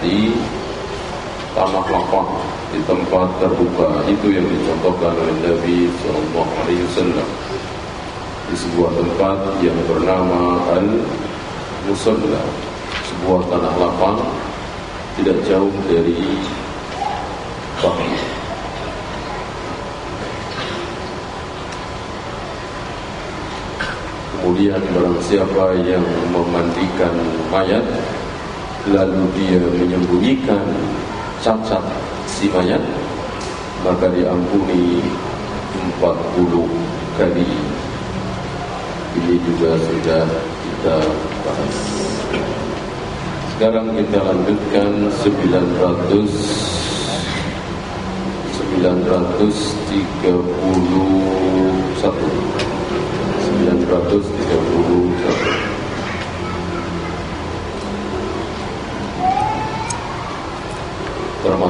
di tanah lapang. Di tempat terbuka. Itu yang dicontohkan oleh Nabi Shallallahu Alaihi Wasallam. Di sebuah tempat yang bernama Al Musalla sebuah tanah lapang. Tidak jauh dari Baki. Kemudian barang siapa yang memandikan mayat lalu dia menyembunyikan cacat si mayat maka diampuni 40 kali. Ini juga sudah kita bahas. Sekarang kita lanjutkan 900 931 931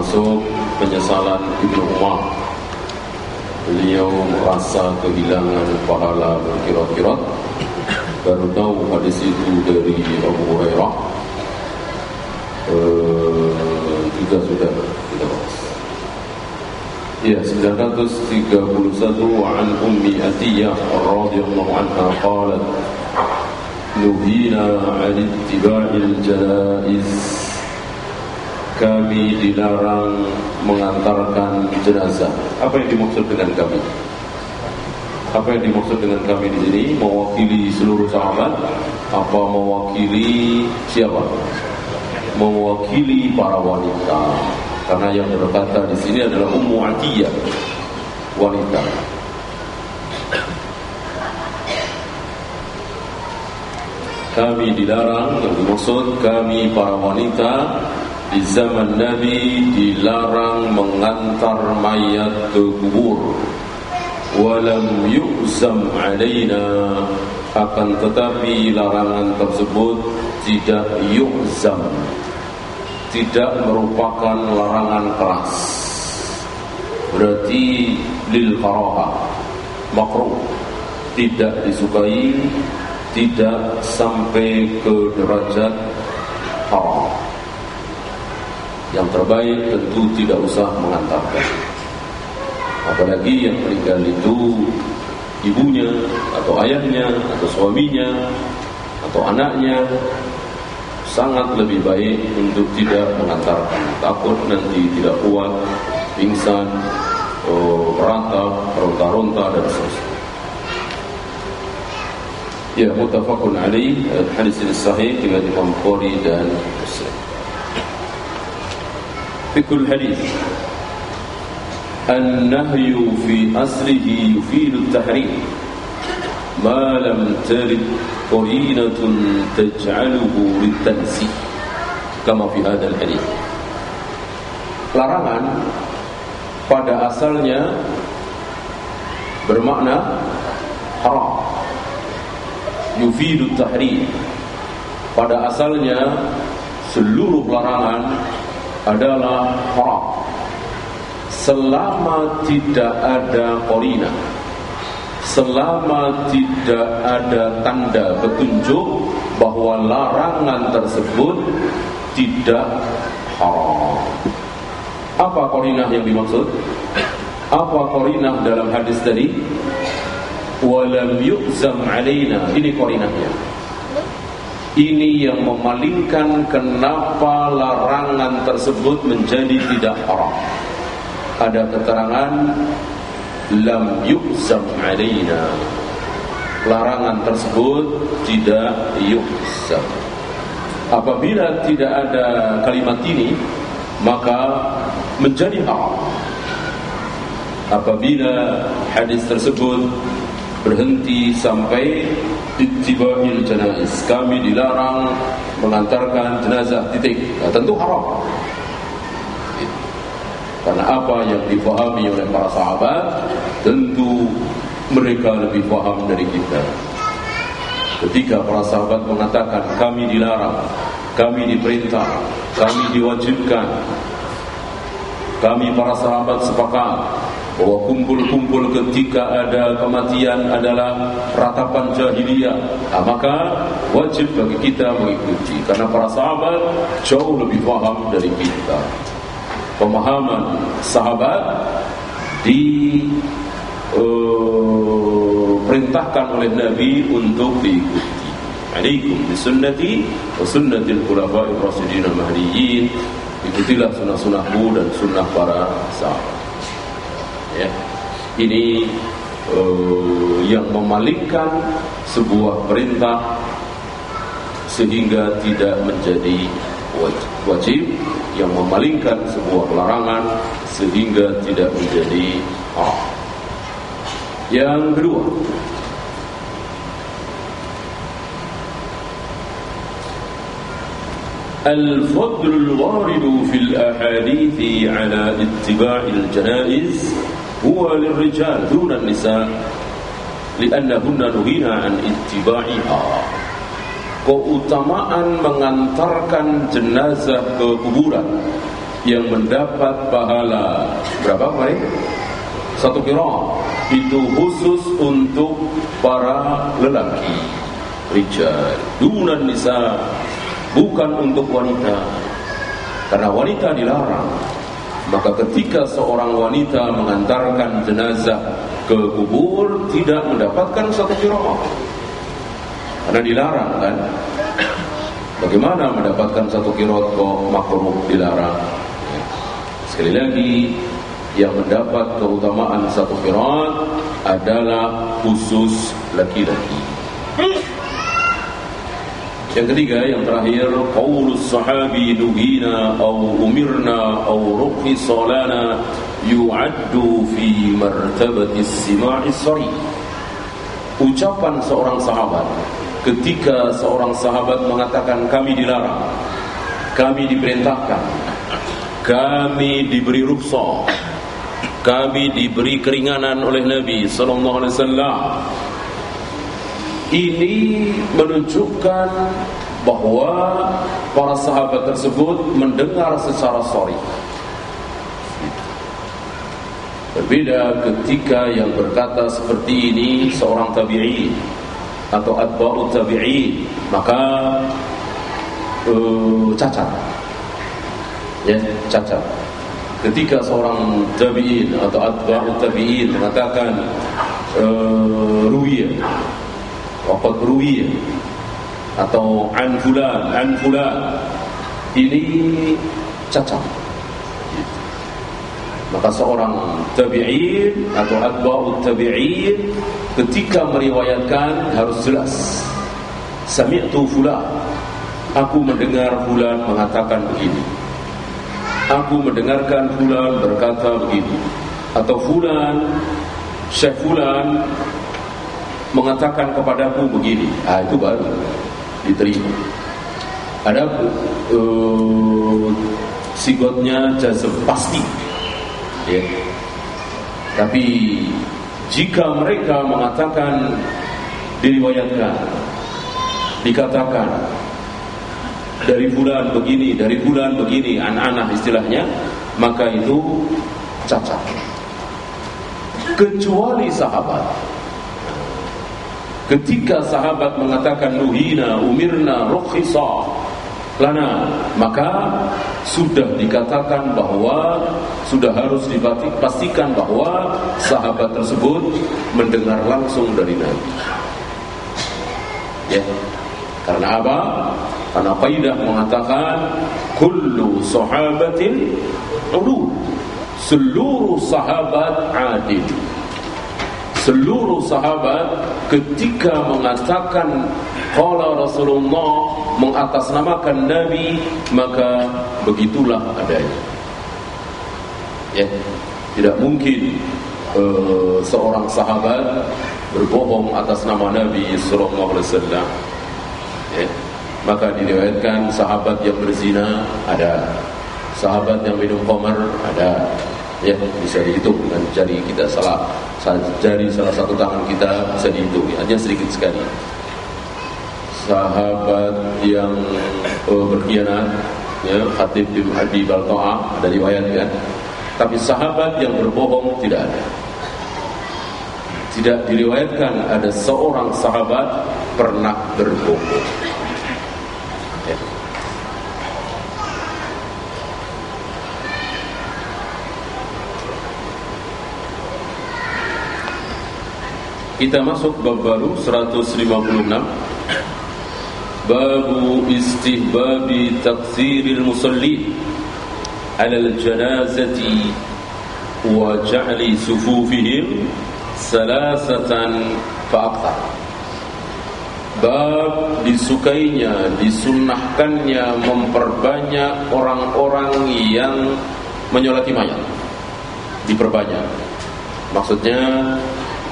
termasuk penyesalan Ibnu Umar. Beliau merasa kehilangan pahala berkirat-kirat baru tahu hadis itu dari Abu Hurairah. Juga sudah kita bahas. Ya 931 wa an ummi Atiyah radhiyallahu anha qalat nuhina 'an ittiba'il janaiz kami dilarang mengantarkan jenazah. Apa yang dimaksud dengan kami? Apa yang dimaksud dengan kami di sini? Mewakili seluruh sahabat? Apa mewakili siapa? Mewakili para wanita. Karena yang berkata di sini adalah Ummu Atiyah, wanita. Kami dilarang, yang dimaksud kami para wanita di zaman Nabi dilarang mengantar mayat ke kubur. Walam yu'zam alaina. Akan tetapi larangan tersebut tidak yu'zam. Tidak merupakan larangan keras. Berarti lil karaha. Makruh. Tidak disukai tidak sampai ke derajat haram yang terbaik tentu tidak usah mengantarkan. Apalagi yang meninggal itu ibunya atau ayahnya atau suaminya atau anaknya. Sangat lebih baik untuk tidak mengantarkan. Takut nanti tidak kuat pingsan oh, rata ronta-ronta dan seterusnya. Ya mutafakun alaih. Hadis ini sahih dengan Imam Bukhari dan Muslim فكر الحديث النهي في أصله يفيد التحريم ما لم ترد قرينة تجعله للتنسيق كما في هذا الحديث larangan pada asalnya bermakna haram yufidu tahrim pada asalnya seluruh larangan adalah haram selama tidak ada korina selama tidak ada tanda petunjuk bahwa larangan tersebut tidak haram. Apa korinah yang dimaksud? Apa korinah dalam hadis tadi? Walam yu'zam alaina. Ini korinahnya. Ini yang memalingkan kenapa larangan tersebut menjadi tidak haram. Ada keterangan lam yu'zam alaina. Larangan tersebut tidak yu'zam. Apabila tidak ada kalimat ini, maka menjadi haram. Apabila hadis tersebut berhenti sampai ittiba'il janais, kami dilarang mengantarkan jenazah titik. Nah, tentu haram. Karena apa yang difahami oleh para sahabat tentu mereka lebih paham dari kita. Ketika para sahabat mengatakan kami dilarang, kami diperintah, kami diwajibkan. Kami para sahabat sepakat bahwa kumpul-kumpul ketika ada kematian adalah ratapan jahiliyah. Nah, maka wajib bagi kita mengikuti karena para sahabat jauh lebih paham dari kita. Pemahaman sahabat di uh, perintahkan oleh Nabi untuk diikuti. Alaikum bisunnati wa sunnatil khulafa'ir rasyidin al-mahdiyyin. Ikutilah sunnah-sunnahku dan sunnah para sahabat Ya. Ini uh, yang memalingkan sebuah perintah sehingga tidak menjadi wajib, wajib yang memalingkan sebuah larangan sehingga tidak menjadi haram. Yang kedua, الفضل الوارد في الأحاديث على اتباع الجنائز huwa lirrijal dunan nisa li'annahunna nuhina an ittiba'iha. Keutamaan mengantarkan jenazah ke kuburan yang mendapat pahala berapa kemarin? satu kira. Itu khusus untuk para lelaki. Rijal dunan nisa bukan untuk wanita. Karena wanita dilarang maka ketika seorang wanita mengantarkan jenazah ke kubur tidak mendapatkan satu kiraah karena dilarang kan? Bagaimana mendapatkan satu kiraat kok makruh dilarang? Sekali lagi yang mendapat keutamaan satu kiraat adalah khusus laki-laki yang ketiga, yang terakhir, qaulus sahabi nuhina au umirna au rukhisa lana yu'addu fi martabati sima'i sari. Ucapan seorang sahabat ketika seorang sahabat mengatakan kami dilarang, kami diperintahkan, kami diberi rukhsah, kami diberi keringanan oleh Nabi sallallahu alaihi wasallam ini menunjukkan bahwa para sahabat tersebut mendengar secara sorry. Berbeda ketika yang berkata seperti ini seorang tabi'in atau atba'ut tabi'in, maka uh, cacat. Ya, cacat. Ketika seorang tabi'in atau atba'ut tabi'in mengatakan uh, waqad ruwiya atau an fulan an fulan. Ini cacat. Maka seorang tabi'in atau atba'ut tabi'in ketika meriwayatkan harus jelas. Sami'tu fulan. Aku mendengar fulan mengatakan begini. Aku mendengarkan fulan berkata begini. Atau fulan syekh fulan mengatakan kepadaku begini, ah itu baru diterima. Ada uh, sigotnya jazm pasti, ya. Tapi jika mereka mengatakan diriwayatkan, dikatakan dari bulan begini, dari bulan begini, anak-anak istilahnya, maka itu cacat. Kecuali sahabat ketika sahabat mengatakan nuhina umirna rukhisa. Lana maka sudah dikatakan bahwa sudah harus dipastikan bahwa sahabat tersebut mendengar langsung dari Nabi. Ya. Karena apa? Karena kaidah mengatakan kullu sahabatin ulu seluruh sahabat adil seluruh sahabat ketika mengatakan qala Rasulullah mengatasnamakan Nabi maka begitulah adanya. Ya tidak mungkin uh, seorang sahabat berbohong atas nama Nabi sallallahu alaihi wasallam. Ya maka diriwayatkan sahabat yang berzina ada sahabat yang minum khamar ada ya bisa dihitung. Dengan jari kita salah jari salah satu tangan kita bisa dihitung. Hanya sedikit sekali. Sahabat yang uh, berkhianat ya Khatib bin Abi Balta'a ada ya. Tapi sahabat yang berbohong tidak ada. Tidak diriwayatkan ada seorang sahabat pernah berbohong Kita masuk bab baru 156 Babu istihbabi taksiril musalli ala al-janazati wa ja'li sufufihim salasatan fa'aktar Bab disukainya, disunnahkannya memperbanyak orang-orang yang menyolati mayat. Diperbanyak. Maksudnya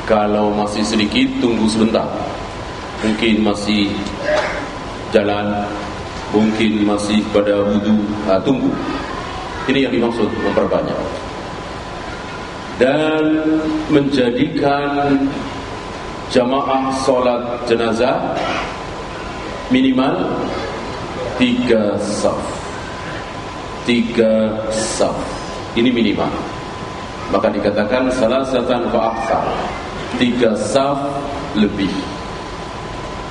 kalau masih sedikit tunggu sebentar. Mungkin masih jalan Mungkin masih pada wudhu nah, Tunggu. Ini yang dimaksud memperbanyak. Dan menjadikan Jamaah solat jenazah Minimal Tiga saf. Tiga saf. Ini minimal. Maka dikatakan salah satan fa'aksar tiga saf lebih.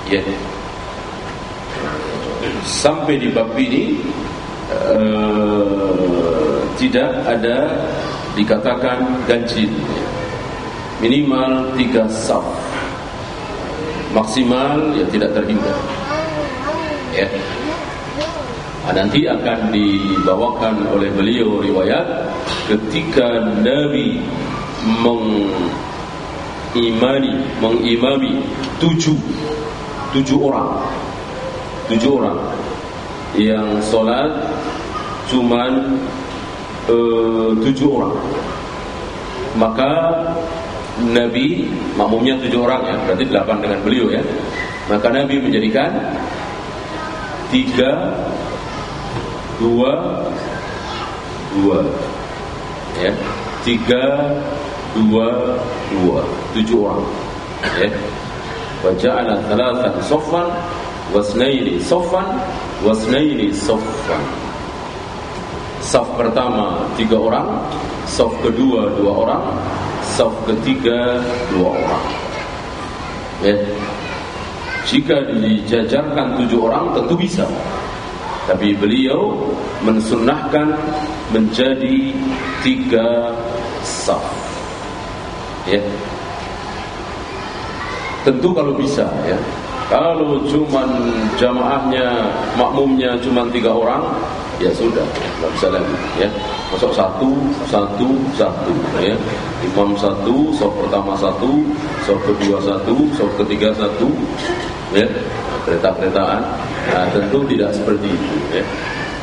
Ya. Sampai di bab ini uh, tidak ada dikatakan ganjil minimal tiga saf. Maksimal ya tidak terhingga. Ya. Nah, nanti akan dibawakan oleh beliau riwayat ketika Nabi meng imani mengimami tujuh tujuh orang. Tujuh orang yang solat cuman uh, tujuh orang. Maka Nabi makmumnya tujuh orang ya berarti delapan dengan beliau ya. Maka Nabi menjadikan tiga dua dua. Ya tiga dua dua tujuh orang. Ya. Waja'ala thalathan saffan wasnaini saffan wasnaini saffan. Saf pertama tiga orang. Saf kedua dua orang. Saf ketiga dua orang. Ya. Jika dijajarkan tujuh orang tentu bisa. Tapi beliau mensunnahkan menjadi tiga saf. Ya tentu kalau bisa ya. Kalau cuman jamaahnya makmumnya cuma tiga orang ya sudah nggak bisa lagi ya. Masuk satu satu satu ya. Imam satu sop pertama satu sop kedua satu sop ketiga satu ya. Kereta keretaan nah tentu tidak seperti itu ya.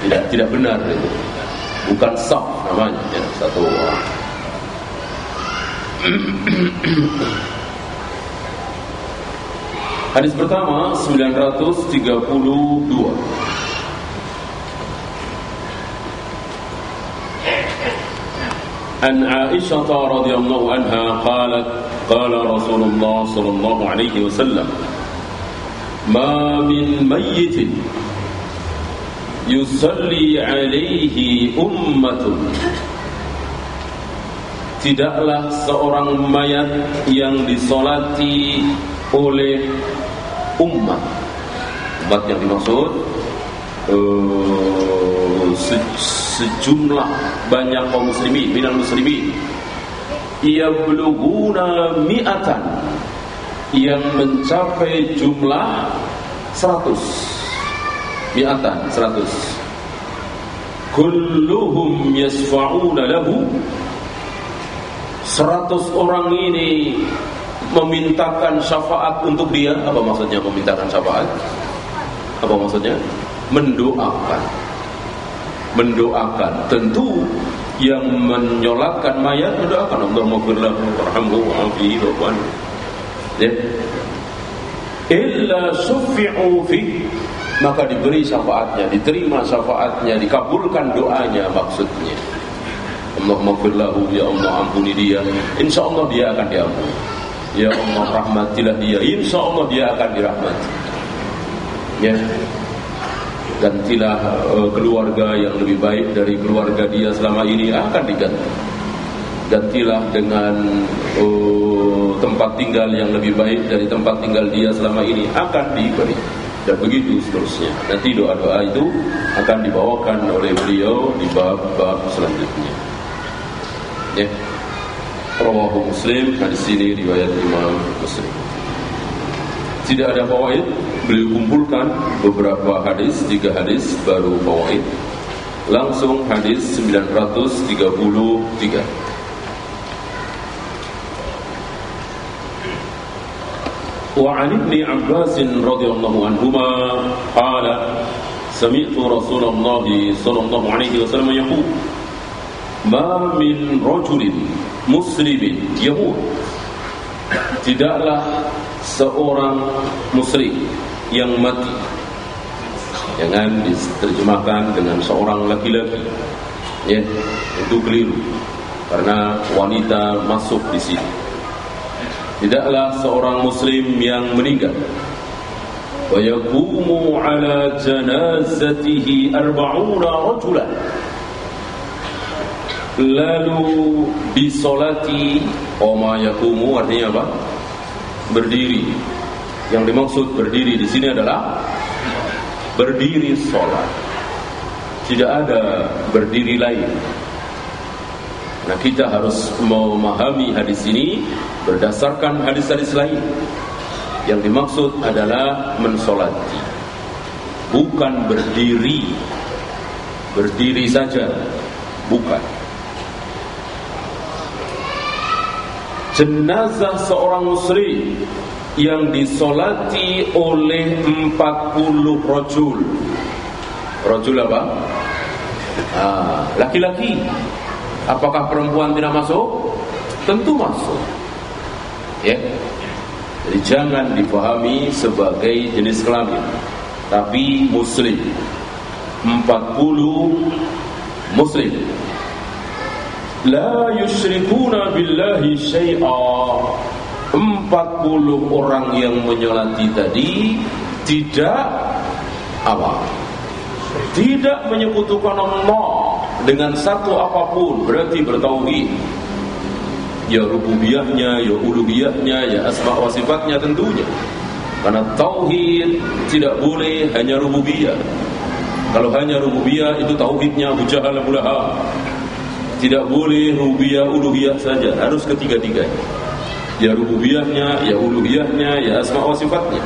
Tidak tidak benar itu. Bukan sop namanya ya satu orang Hadis pertama 932 An Aisyah radhiyallahu anha qalat qala Rasulullah sallallahu alaihi wasallam ma min mayyitin yusalli alaihi ummatun. Tidaklah seorang mayat yang disolati oleh umat umat yang dimaksud uh, se sejumlah banyak kaum muslimin minal muslimin. Yabluguna mi'atan yang mencapai jumlah 100 mi'atan 100 kulluhum yasfa'una lahu. 100 orang ini memintakan syafaat untuk dia. Apa maksudnya memintakan syafaat? Apa maksudnya? Mendoakan. Mendoakan. Tentu yang menyolatkan mayat mendoakan. Allah maghfirlah warhamhu wa'afihi wa'an ya. Illa sufi'u fi. Maka diberi syafaatnya diterima syafaatnya dikabulkan doanya maksudnya. Allah maghfirlahu ya Allah ampuni dia. Insya Allah dia akan diampuni ya Allah rahmatilah dia. Insya Allah dia akan dirahmati. Ya. Gantilah uh, keluarga yang lebih baik dari keluarga dia selama ini akan diganti. Gantilah dengan uh, tempat tinggal yang lebih baik dari tempat tinggal dia selama ini akan diberi. Dan begitu seterusnya. Nanti doa-doa itu akan dibawakan oleh beliau di bab-bab selanjutnya. ya Rawahu Muslim hadis ini riwayat Imam Muslim tidak ada fawaid beliau kumpulkan beberapa hadis tiga hadis baru fawaid langsung hadis 933 وعن ابن عباس رضي الله عنهما قال سمعت رسول الله صلى الله عليه وسلم يقول ما من رجل muslimin Yahud. Tidaklah seorang muslim yang mati jangan diterjemahkan dengan seorang laki-laki ya itu keliru karena wanita masuk di sini. Tidaklah seorang muslim yang meninggal. Wa yaqumu ala janazatihi 40 rajulan. Lalu disolati oma yakumu artinya apa? Berdiri. Yang dimaksud berdiri di sini adalah berdiri sholat tidak ada berdiri lain. Nah kita harus memahami hadis ini berdasarkan hadis-hadis lain. Yang dimaksud adalah mensolati. Bukan berdiri. Berdiri saja. Bukan jenazah seorang muslim yang disolati oleh 40 rojul. Rojul apa? Ah, laki-laki. Apakah perempuan tidak masuk? tentu masuk. Ya. Jadi jangan dipahami sebagai jenis kelamin tapi muslim. 40 muslim La yusyrikuna billahi syai'a. 40 orang yang menyolati tadi Tidak apa? Tidak menyekutukan Allah Dengan satu apa pun Berarti bertauhid. Ya rububiyahnya, ya uluhiyahnya Ya asma wa sifatnya tentunya. Karena tauhid tidak boleh hanya rububiyah. Kalau hanya rububiyah itu tauhidnya Abu Jahal Abu tidak boleh rububiyah uluhiyah saja, harus ketiga-tiganya. Ya rububiyahnya, ya uluhiyahnya, ya asma wa sifatnya.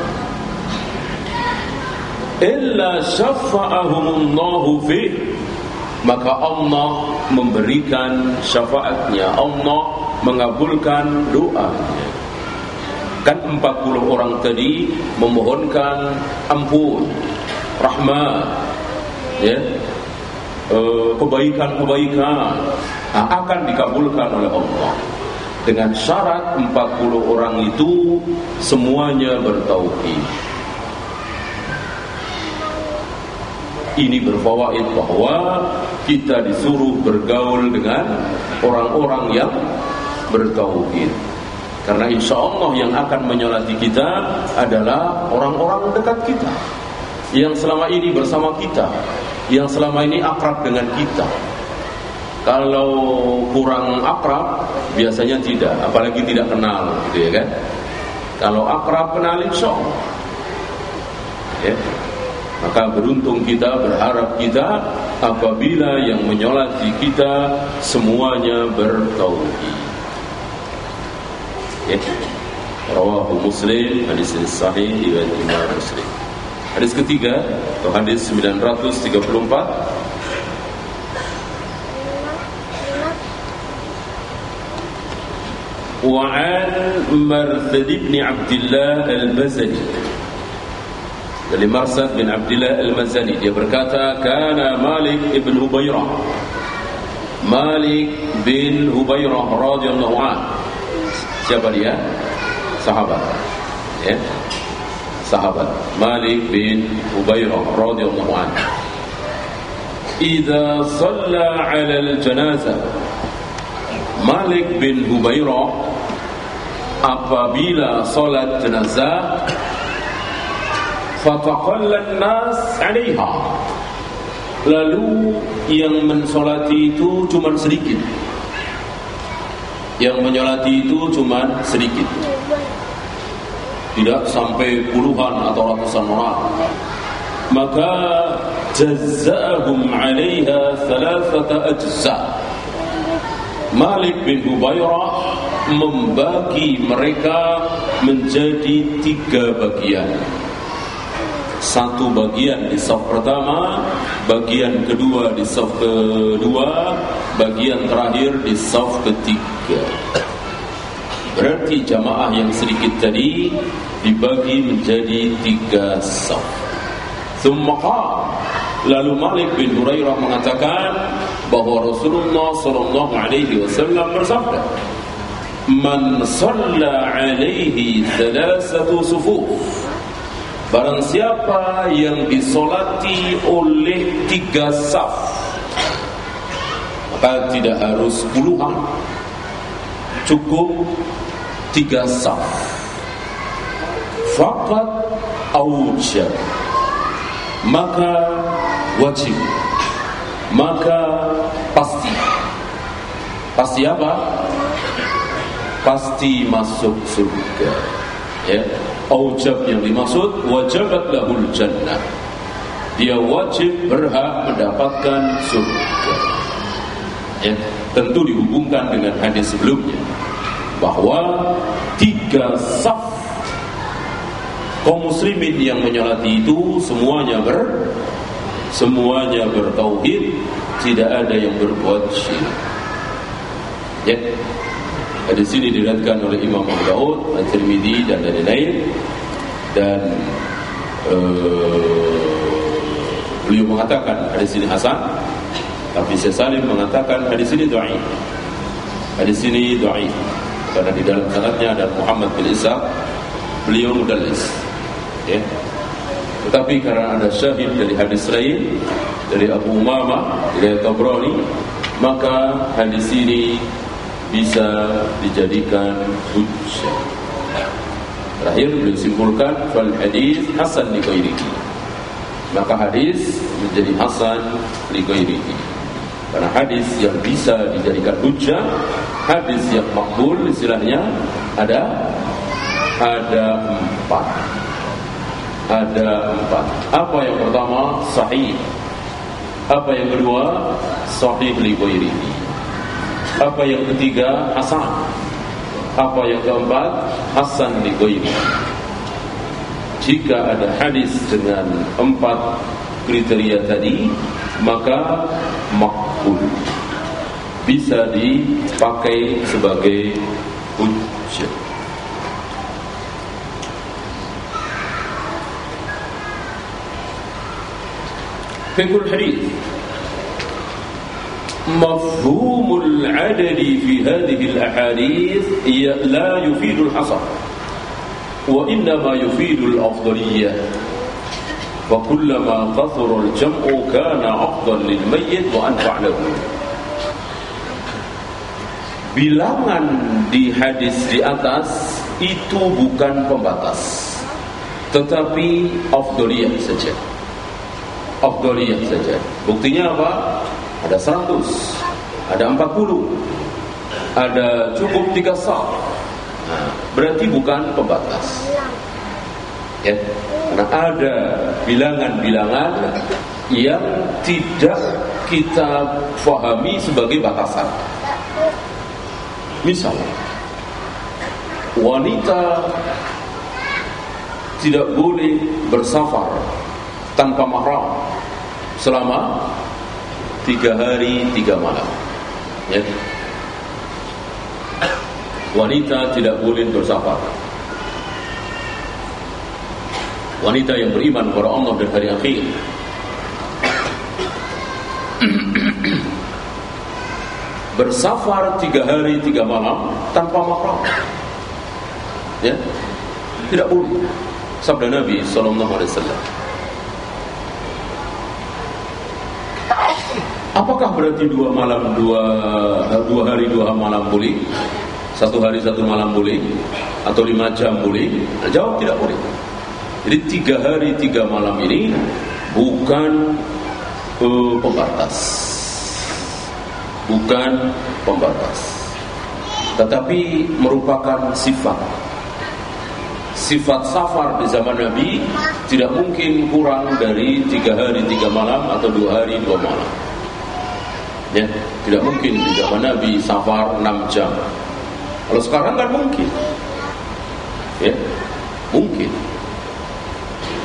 Illa syafa'ahumullahu fi maka Allah memberikan syafaatnya, Allah mengabulkan doanya. Kan 40 orang tadi memohonkan ampun, rahmat, ya, kebaikan-kebaikan nah, akan dikabulkan oleh Allah dengan syarat 40 orang itu semuanya bertauhid. Ini berfawaid bahwa kita disuruh bergaul dengan orang-orang yang bertauhid. Karena insya Allah yang akan menyolati kita adalah orang-orang dekat kita yang selama ini bersama kita yang selama ini akrab dengan kita. Kalau kurang akrab, biasanya tidak, apalagi tidak kenal, gitu ya kan? Kalau akrab kenal insya Ya. Maka beruntung kita, berharap kita apabila yang menyolati kita semuanya bertauhid. Ya. Rawahu Muslim, hadis sahih Imam Muslim. Hadis ketiga atau hadis 934 وعن مرثد بن عبد الله المزني dari Marsad bin Abdullah Al-Mazani dia berkata kana Malik ibn Hubairah Malik bin Hubairah radhiyallahu an siapa dia sahabat ya sahabat Malik bin Hubairah radhiyallahu an idza shalla 'ala al-janazah Malik bin Hubairah apabila solat jenazah fataqallan nas 'alaiha. Lalu yang mensolati itu cuma sedikit. Yang menyolati itu cuma sedikit tidak sampai puluhan atau ratusan orang maka jazzahum 'alaiha thalathata ajza' Malik bin Hubairah membagi mereka menjadi tiga bagian. Satu bagian di saf pertama, bagian kedua di saf kedua, bagian terakhir di saf ketiga. Berarti jamaah yang sedikit tadi dibagi menjadi tiga saf. Thumma Lalu Malik bin Hurairah mengatakan bahwa Rasulullah sallallahu alaihi wasallam bersabda, "Man shalla alaihi thalathatu sufuf" Barang siapa yang disolati oleh tiga saf Maka tidak harus puluhan Cukup tiga saf. Fakat awjab Maka wajib. Maka pasti. Pasti apa? Pasti masuk surga. Ya. Aujab yang dimaksud wajabat lahul jannah. Dia wajib berhak mendapatkan surga. Ya tentu dihubungkan dengan hadis sebelumnya bahwa tiga saf kaum muslimin yang menyolati itu semuanya ber semuanya bertauhid tidak ada yang berbuat syirik. Ya. Di sini diriwayatkan oleh Imam Abu Daud, At-Tirmidzi dan lain-lain. Dan uh, beliau mengatakan hadis ini hasan tapi Syekh Salim mengatakan hadis ini dhaif. Hadis ini dhaif karena di dalam sanadnya ada Muhammad bin Isa beliau mudallis ya tetapi karena ada syahid dari hadis lain dari Abu Umama dari Tabrani, maka hadis ini bisa dijadikan hujjah. Terakhir beliau simpulkan fal hadis hasan li. Maka hadis menjadi hasan li. Karena hadis yang bisa dijadikan hujjah, hadis yang makbul istilahnya ada ada empat ada empat. Apa yang pertama? Sahih. Apa yang kedua? Sahih li ghairihi. Apa yang ketiga? Hasan. Apa yang keempat? Hasan li ghairihi. Jika ada hadis dengan empat kriteria tadi, maka makbul bisa dipakai sebagai hujjah. فقه الحديث مفهوم العدد في هذه الأحاديث لا يفيد الحصر وإنما يفيد الأفضلية وكلما كثر الجمع كان أفضل للميت وأنفع له Bilangan di hadis di atas itu bukan pembatas Tetapi afdoliyah saja afdoliyah saja. Buktinya apa? Ada 100, ada 40, ada cukup 3 sah. Nah, berarti bukan pembatas. Ya, karena ada bilangan-bilangan yang tidak kita fahami sebagai batasan. Misalnya, wanita tidak boleh bersafar tanpa mahram selama tiga hari tiga malam. Ya. Wanita tidak boleh bersafar. Wanita yang beriman kepada Allah dan hari akhir bersafar tiga hari tiga malam tanpa mahram. Ya, tidak boleh. Sabda Nabi Sallallahu Alaihi Wasallam. Apakah berarti dua malam dua dua hari dua malam boleh? Satu hari satu malam boleh? Atau lima jam boleh? Jawab tidak boleh. Jadi tiga hari tiga malam ini bukan uh, pembatas, bukan pembatas, tetapi merupakan sifat sifat safar di zaman Nabi tidak mungkin kurang dari tiga hari tiga malam atau dua hari dua malam. Ya, tidak mungkin di zaman Nabi safar enam jam. Kalau sekarang kan mungkin, ya, mungkin.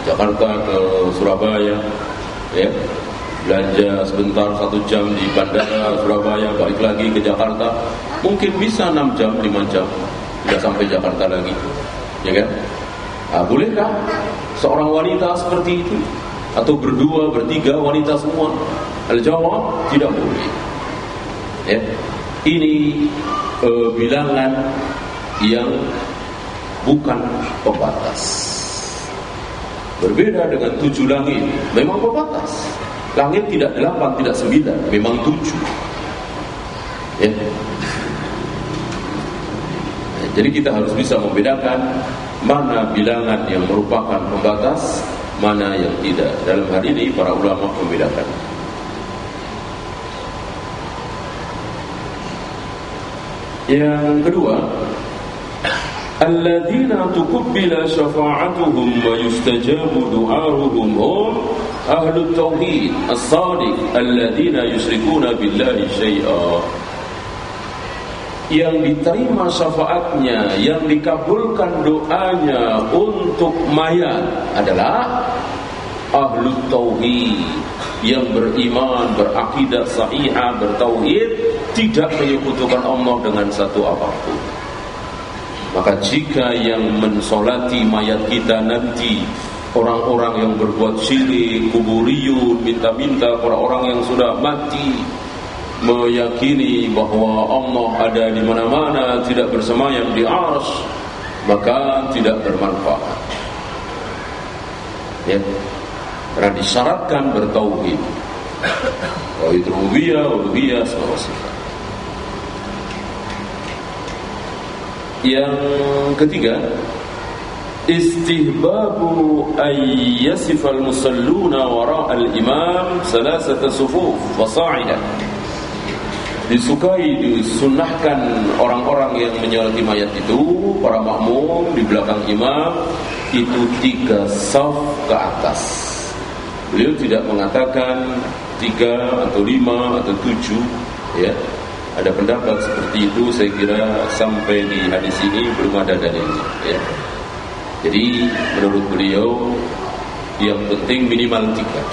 Jakarta ke Surabaya, ya, belanja sebentar satu jam di bandara Surabaya, balik lagi ke Jakarta, mungkin bisa enam jam, lima jam, tidak sampai Jakarta lagi ya kan? Nah, bolehkah seorang wanita seperti itu atau berdua, bertiga wanita semua? Al jawab tidak boleh. Ya. Ini uh, bilangan yang bukan pembatas. Berbeda dengan tujuh langit, memang pembatas. Langit tidak delapan, tidak sembilan, memang tujuh. Ya. Jadi kita harus bisa membedakan mana bilangan yang merupakan pembatas, mana yang tidak. Dalam hal ini para ulama membedakan. Yang kedua, tuqbila syafa'atuhum wa yustajabu du'aruhum hum ahlut tauhid as-sadiq alladzina yusyrikuna billahi syai'a yang diterima syafaatnya, yang dikabulkan doanya untuk mayat adalah ahlu tauhid yang beriman, berakidah sahihah, bertauhid, tidak menyekutukan Allah dengan satu apa pun. Maka jika yang mensolati mayat kita nanti orang-orang yang berbuat syirik, kuburiyun, minta-minta para orang yang sudah mati, meyakini bahwa Allah ada di mana-mana tidak bersemayam di ars maka tidak bermanfaat. Ya. Karena disyaratkan bertauhid. Tauhid rububiyah uluhiyah semua yang ketiga istihbabu ayyasifal musalluna wara al-imam salasata sufuf wa disukai disunahkan orang-orang yang menyolati mayat itu para makmum di belakang imam itu tiga saf ke atas. Beliau tidak mengatakan tiga atau lima atau tujuh ya ada pendapat seperti itu saya kira sampai di hadis ini belum ada dalilnya ya jadi menurut beliau yang penting minimal tiga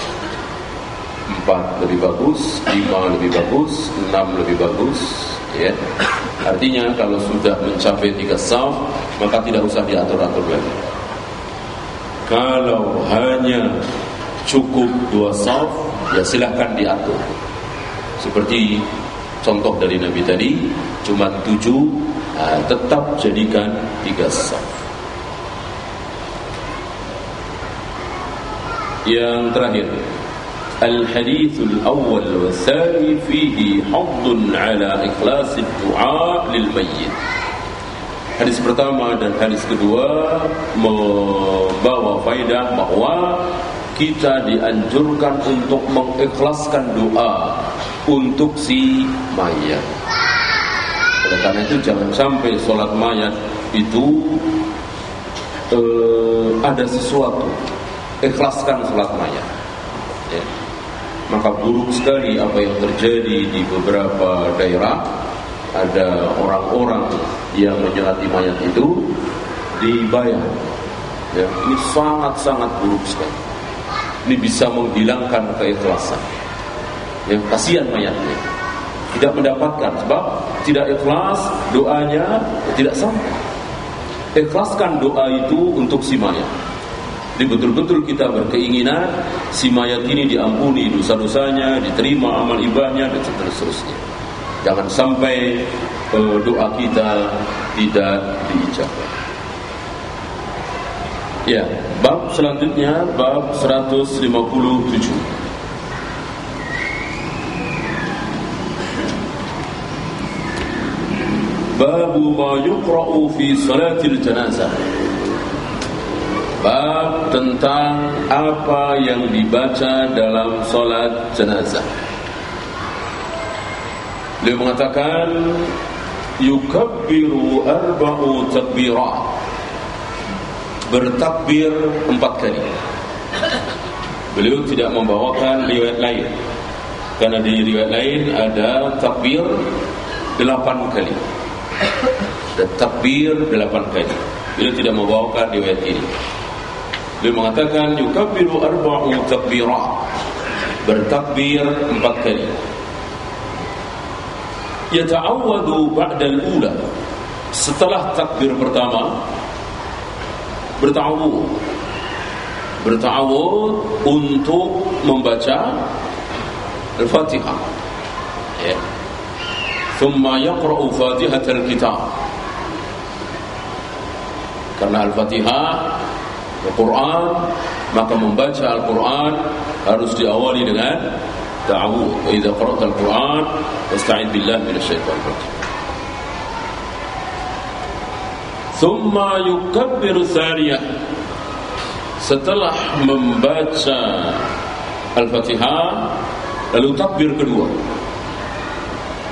empat lebih bagus, lima lebih bagus, enam lebih bagus, ya. Artinya kalau sudah mencapai tiga saf, maka tidak usah diatur-atur lagi. Kalau hanya cukup dua saf, ya silahkan diatur. Seperti contoh dari Nabi tadi, cuma tujuh, nah, tetap jadikan tiga saf. Yang terakhir, الحديث الأول والثاني فيه حظ على إخلاص الدعاء للميت Hadis pertama dan hadis kedua membawa faidah bahwa kita dianjurkan untuk mengikhlaskan doa untuk si mayat. Oleh karena itu jangan sampai sholat mayat itu eh, ada sesuatu. Ikhlaskan salat mayat. Ya. maka buruk sekali apa yang terjadi di beberapa daerah. Ada orang-orang yang menyelati mayat itu dibayar. Ya, ini sangat-sangat buruk sekali ini bisa menghilangkan keikhlasan. Ya, kasihan mayatnya. Tidak mendapatkan sebab tidak ikhlas doanya tidak sampai. Ikhlaskan doa itu untuk si mayat. Jadi betul-betul kita berkeinginan si mayat ini diampuni dosa-dosanya diterima amal ibadahnya dan seterusnya. Jangan sampai uh, doa kita tidak diijabah ya bab selanjutnya bab 157 Babu ma yuqra'u fi salatil janazah Bab tentang apa yang dibaca dalam solat jenazah. Dia mengatakan Yukabbiru arba'u takbirat Bertakbir empat kali Beliau tidak membawakan riwayat lain Karena di riwayat lain ada takbir delapan kali dan takbir delapan kali. Beliau tidak membawakan riwayat ini. Beliau mengatakan yukabbiru arba'u takbirat. Bertakbir empat kali. Yata'awwadu ba'dal ula. Setelah takbir pertama bertawud. Bertawud untuk membaca Al-Fatihah. Ya. Thumma yaqra'u Fatihah al-kitab karena Al-Fatihah Al-Quran maka membaca Al-Quran harus diawali dengan ta'awud. Idza qara'ta Al-Quran fasta'id billah minasy syaitonir rajim. Thumma yukabbiru thaniyah setelah membaca Al-Fatihah lalu takbir kedua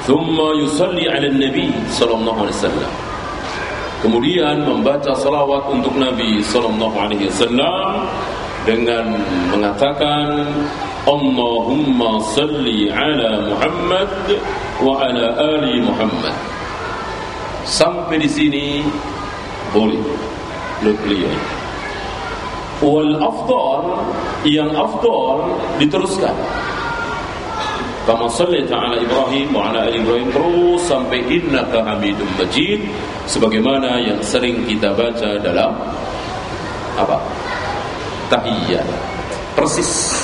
Thumma yusalli ala Nabi sallallahu alaihi wasallam. Kemudian membaca salawat untuk Nabi sallallahu alaihi wasallam dengan mengatakan Allahumma salli ala Muhammad wa ala ali Muhammad. Sampai di sini boleh beliau. Wal afdal yang afdal diteruskan Kama sallaita ala Ibrahim wa ala ali Ibrahim terus sampai innaka Hamidum Majid sebagaimana yang sering kita baca dalam apa? Tahiyyat. Persis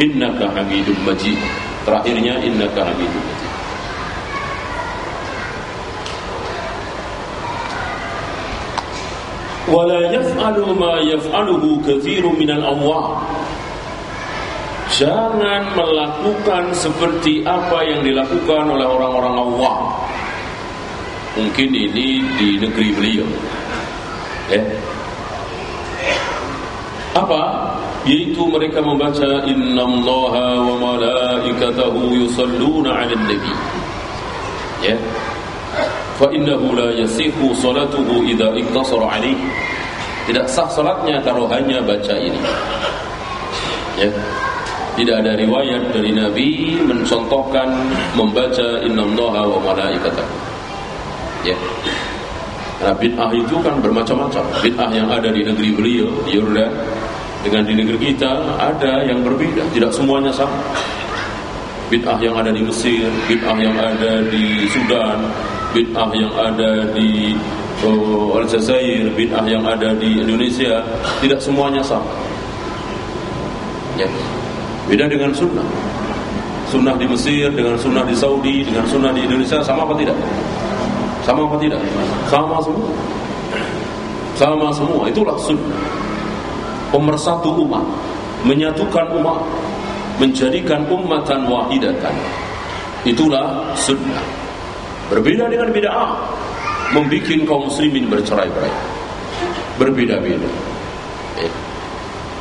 innaka Hamidum Majid. Terakhirnya innaka Hamidum ولا يفعل ما يفعله كثير من الأموات Jangan melakukan seperti apa yang dilakukan oleh orang-orang awam. Mungkin ini di negeri beliau. Eh? Apa? Yaitu mereka membaca Inna allaha wa malaikatahu yusalluna ala nabi. Ya. Fa innahu la yasihu salatuhu idza iktasara alaihi. Tidak sah salatnya kalau hanya baca ini. Ya. Tidak ada riwayat dari Nabi mencontohkan membaca innallaha wa malaikatahu. Ya. Nah, bid'ah itu kan bermacam-macam. Bid'ah yang ada di negeri beliau, di Yordan, dengan di negeri kita ada yang berbeda, tidak semuanya sama. Bid'ah yang ada di Mesir, bid'ah yang ada di Sudan, bid'ah yang ada di oh, Aljazair, bid'ah yang ada di Indonesia, tidak semuanya sama. Ya. Beda dengan sunnah. Sunnah di Mesir dengan sunnah di Saudi dengan sunnah di Indonesia sama apa tidak? Sama apa tidak? Sama semua. Sama semua. Itulah sunnah. Pemersatu umat, menyatukan umat, menjadikan ummatan wahidatan. Itulah sunnah. Berbeda dengan bid'ah, membuat kaum muslimin bercerai-berai. Berbeda-beda. Eh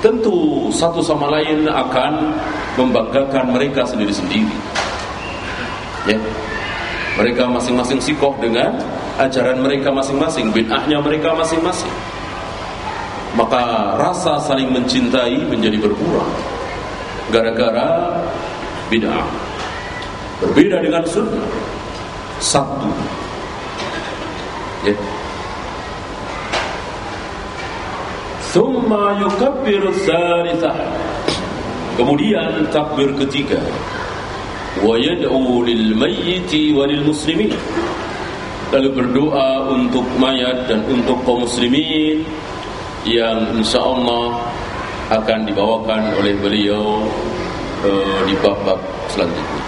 tentu satu sama lain akan membanggakan mereka sendiri-sendiri. Ya. Mereka masing-masing sikoh dengan ajaran mereka masing-masing, bid'ahnya mereka masing-masing. Maka rasa saling mencintai menjadi berkurang gara-gara bid'ah. Berbeda dengan sunnah. Satu. Ya. Thumma yukabbiru thalithah. Kemudian takbir ketiga. Wa yad'u lil mayyiti wa lil muslimin. Lalu berdoa untuk mayat dan untuk kaum muslimin yang insya Allah akan dibawakan oleh beliau uh, di bab-bab selanjutnya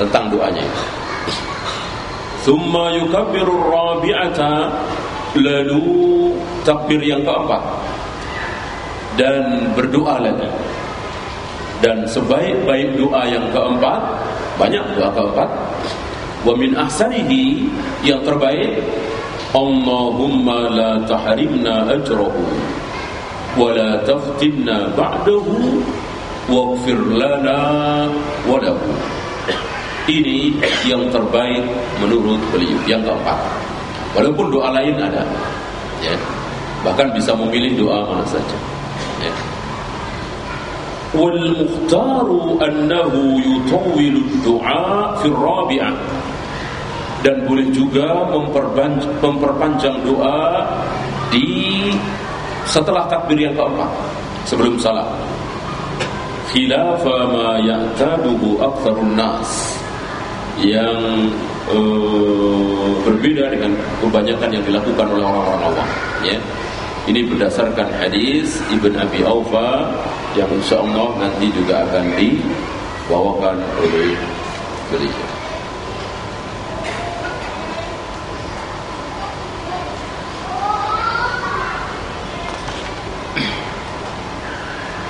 tentang doanya itu. Thumma yukabbiru rabi'ata lalu takbir yang keempat. Dan berdoa lagi. Dan sebaik-baik doa yang keempat banyak doa keempat. Wa min ahsanihi yang terbaik Allahumma la tahrimna ajrahu wa la taftinna ba'dahu waghfir lana wa lahu ini yang terbaik menurut beliau. Yang keempat walaupun doa lain ada ya bahkan bisa memilih doa mana saja ya. Annahu yutawwilu du'a fi rabi'ah dan boleh juga memperpanjang doa di setelah takbir yang keempat sebelum salat. Khilafa ma ya'taduhu aktsarun nas yang uh, berbeda dengan kebanyakan yang dilakukan oleh orang-orang awam ya ini berdasarkan hadis Ibn Abi Aufa yang insya Allah nanti juga akan dibawakan oleh beliau.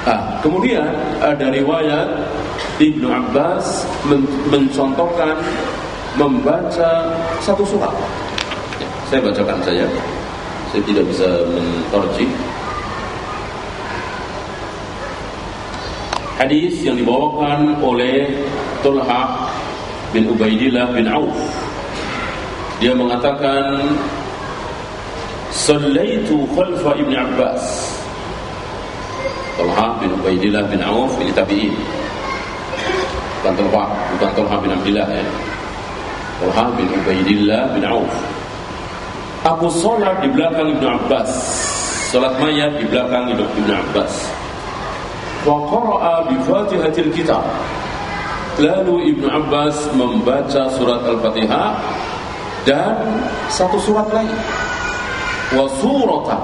Ah, kemudian ada riwayat Ibnu Abbas men mencontohkan membaca satu surat. Ya, saya bacakan saja. Saya tidak bisa mentorji. Hadis yang dibawakan oleh Tulha bin Ubaidillah bin Auf. Dia mengatakan Sallaitu khalfa Ibn Abbas. Tulha bin Ubaidillah bin Auf ini tabi'in bukan Tulha bukan Tulha bin Abdillah ya. Tulha bin Ubaidillah bin Auf. Aku sholat di belakang Ibnu Abbas. Sholat mayat di belakang Ibnu Abbas. Wa qara'a bi fatihatil kitab. Lalu Ibnu Abbas membaca surat Al-Fatihah Dan satu surat lain. Wa suratan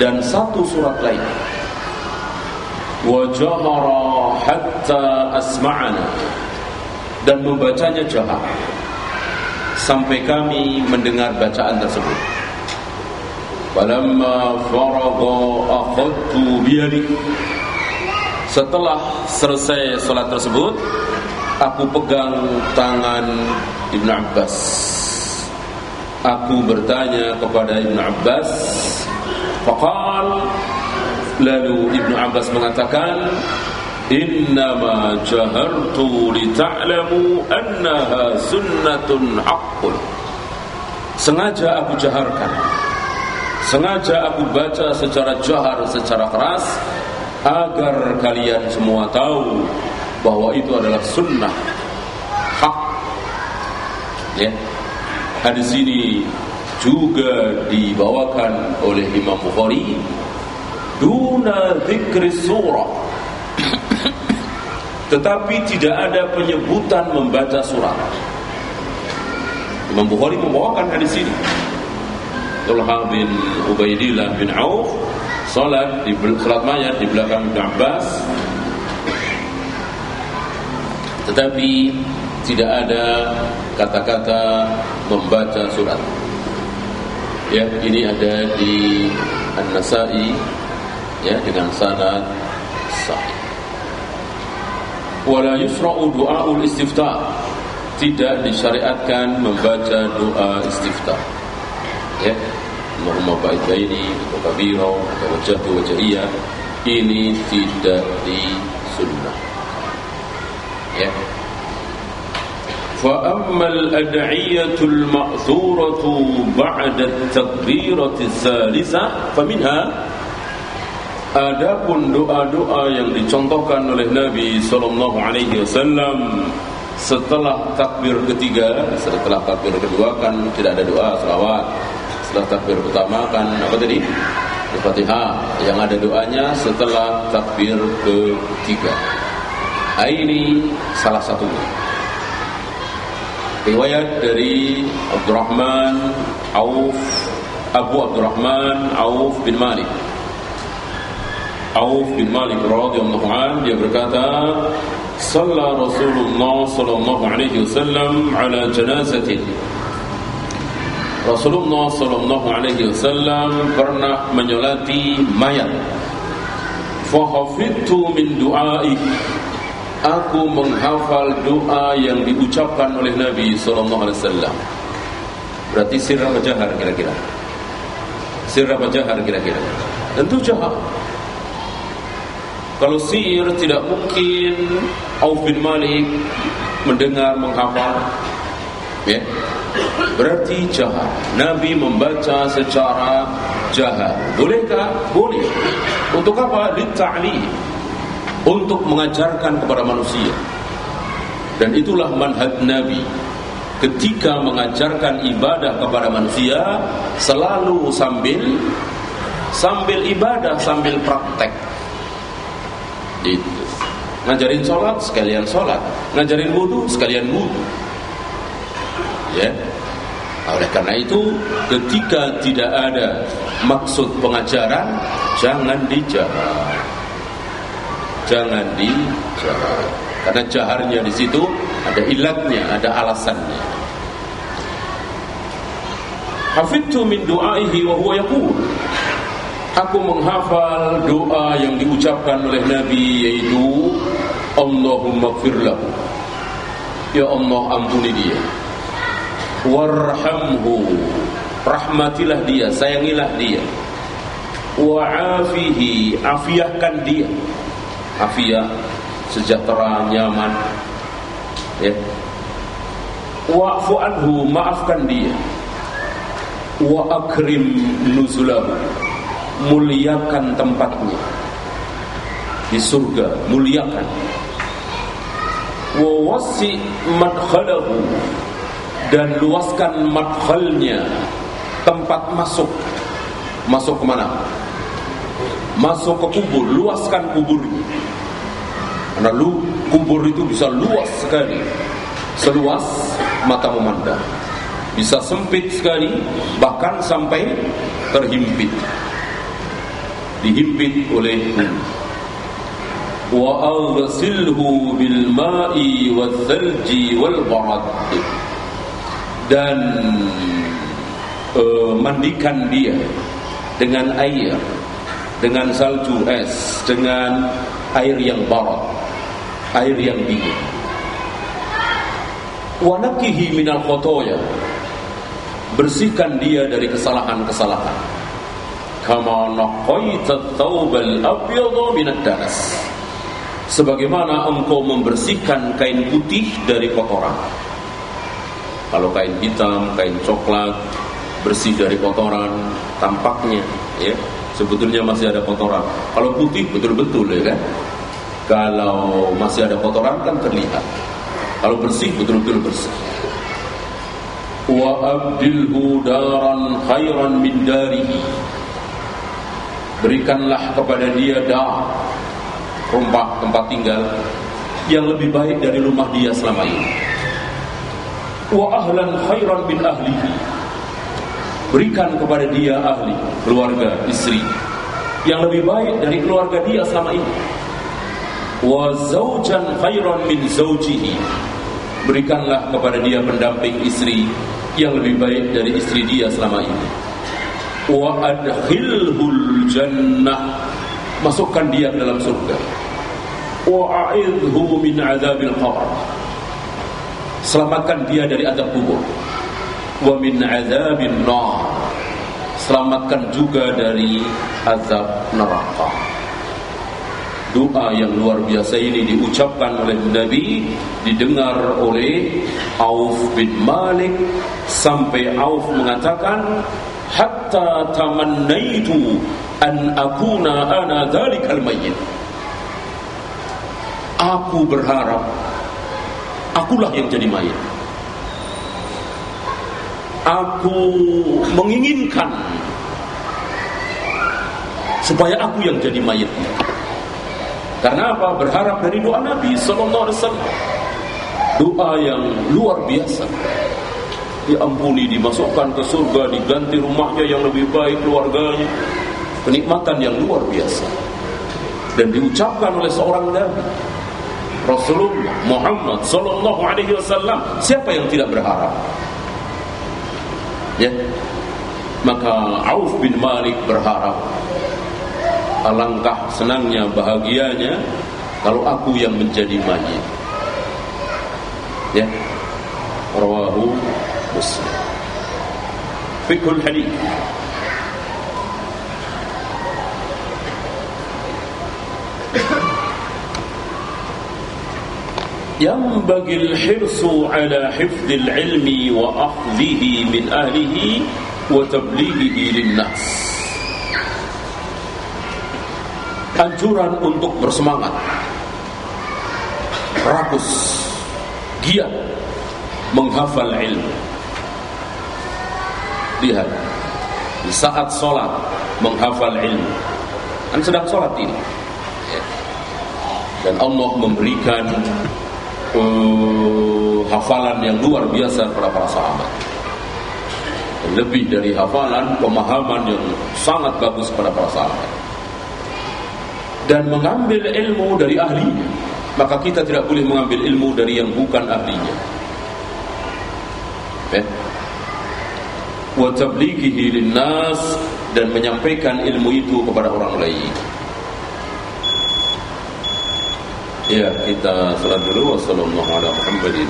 Dan satu surat lain. Wa jahara hatta asma'ana Dan membacanya jahar sampai kami mendengar bacaan tersebut. Falamma faragha akhadtu biyadi. Setelah selesai salat tersebut, aku pegang tangan Ibnu Abbas. Aku bertanya kepada Ibnu Abbas, faqal lalu Ibnu Abbas mengatakan, Innama jahartu lita'lamu annaha sunnatun haqqun Sengaja aku jaharkan Sengaja aku baca secara jahar, secara keras Agar kalian semua tahu Bahwa itu adalah sunnah Hak. Ya. Hadis ini juga dibawakan oleh Imam Bukhari. Duna zikri surah tetapi tidak ada penyebutan membaca surat. Imam Bukhari membawakan hadis ini. Tulha bin Ubaidillah bin Auf salat di salat mayat di belakang Ibn Abbas tetapi tidak ada kata-kata membaca surat. Ya, ini ada di An-Nasa'i ya dengan sanad sahih wala yusra'u du'aul istiftah tidak disyariatkan membaca doa istiftah ya Allahumma ba'id baini wa kabira wa wajhatu wajhiyya ini tidak disunnah ya فأما الأدعية المأثورة بعد التكبيرة الثالثة فمنها Adapun doa-doa yang dicontohkan oleh Nabi sallallahu alaihi wasallam setelah takbir ketiga, setelah takbir kedua kan tidak ada doa selawat. Setelah takbir pertama kan apa tadi? Al-Fatihah yang ada doanya setelah takbir ketiga. Ini salah satunya. Riwayat dari Abdurrahman Auf Abu Abdurrahman Auf bin Malik Auf bin Malik radhiyallahu an dia berkata Salla Rasulullah sallallahu alaihi wasallam ala janazatin. Rasulullah sallallahu alaihi wasallam pernah menyolati mayat. Fa hafidtu min du'ai. Aku menghafal doa yang diucapkan oleh Nabi sallallahu alaihi wasallam. Berarti sirra jahar kira-kira. Sirra jahar kira-kira. Tentu jahar kalau sihir tidak mungkin Auf bin Malik mendengar menghafal ya. Berarti jahat. Nabi membaca secara jahat. Bolehkah? Boleh. Untuk apa? Litta'li Untuk mengajarkan kepada manusia. Dan itulah manhaj Nabi. Ketika mengajarkan ibadah kepada manusia Selalu sambil Sambil ibadah, sambil praktek itu. Ngajarin sholat sekalian sholat, ngajarin wudhu sekalian wudhu. Ya. Oleh karena itu, ketika tidak ada maksud pengajaran, jangan dijahar. Jangan dijahar. Karena jaharnya di situ ada ilatnya, ada alasannya. Hafidtu min du'aihi wa huwa yaqul Aku menghafal doa yang diucapkan oleh Nabi yaitu Allahumma firlahu Ya Allah ampuni dia. Warhamhu. Rahmatilah dia, sayangilah dia. Wa'afihi Afiahkan dia. Afiah Sejahtera, nyaman. Ya. Wa'fu anhu Maafkan dia. Wa akrim nuzulahu muliakan tempatnya. Di surga muliakan. Wa wasi madkhalahu. Dan luaskan madkhalnya. Tempat masuk. Masuk ke mana? Masuk ke kubur. Luaskan kuburnya. Karena lu kubur itu bisa luas sekali. Seluas mata memandang. Bisa sempit sekali. Bahkan sampai terhimpit dihimpit oleh wa aghsilhu bil ma'i wal thalji wal barad dan uh, mandikan dia dengan air dengan salju es dengan air yang barat air yang dingin. Wa nakihi minal khotoya bersihkan dia dari kesalahan-kesalahan kama naqaita thawbal abyadha minad danas sebagaimana engkau membersihkan kain putih dari kotoran. Kalau kain hitam kain coklat bersih dari kotoran tampaknya ya sebetulnya masih ada kotoran. Kalau putih betul-betul ya kan? Kalau masih ada kotoran kan terlihat. Kalau bersih betul-betul bersih. Wa abdilhu daran khairan min darihi berikanlah kepada dia dar rumah tempat tinggal yang lebih baik dari rumah dia selama ini. Wa ahlan khairan bin ahlihi. Berikan kepada dia ahli keluarga istri yang lebih baik dari keluarga dia selama ini. Wa zaujan khairan min zaujihi berikanlah kepada dia pendamping istri yang lebih baik dari istri dia selama ini wa adkhilhul jannah. Masukkan dia ke dalam surga. Wa a'idhu min azabil qabr. Selamatkan dia dari azab kubur. Wa min azabin nar. Selamatkan juga dari azab neraka. Doa yang luar biasa ini diucapkan oleh Nabi didengar oleh Auf bin Malik sampai Auf mengatakan hatta tamannaitu an akuna ana dzalikal mayyit aku berharap akulah yang jadi mayit aku menginginkan supaya aku yang jadi mayitnya karena apa? Berharap dari doa Nabi Sallallahu Alaihi Wasallam. Doa yang luar biasa. Diampuni, dimasukkan ke surga, diganti rumahnya yang lebih baik, keluarganya. Kenikmatan yang luar biasa. Dan diucapkan oleh seorang Nabi. Rasulullah Muhammad Sallallahu Alaihi Wasallam. Siapa yang tidak berharap? Ya, maka Auf bin Malik berharap alangkah senangnya bahagianya kalau aku yang menjadi mayit ya rawahu مسلم في كل حديث. ينبغي الحرص على حفظ العلم وأخذه من أهله وتبليغه للناس. Anjuran untuk bersemangat. Rakus. Giat. Menghafal ilmu. Lihat. Di saat sholat menghafal ilmu. Kan sedang sholat ini. Dan Allah memberikan uh, hafalan yang luar biasa kepada para sahabat. Lebih dari hafalan pemahaman yang sangat bagus kepada para sahabat. Dan mengambil ilmu dari ahlinya. Maka kita tidak boleh mengambil ilmu dari yang bukan ahlinya. Eh? Wa tablighihi linnas dan menyampaikan ilmu itu kepada orang lain. Ya, kita salat dulu. Wasallallahu ala Muhammadin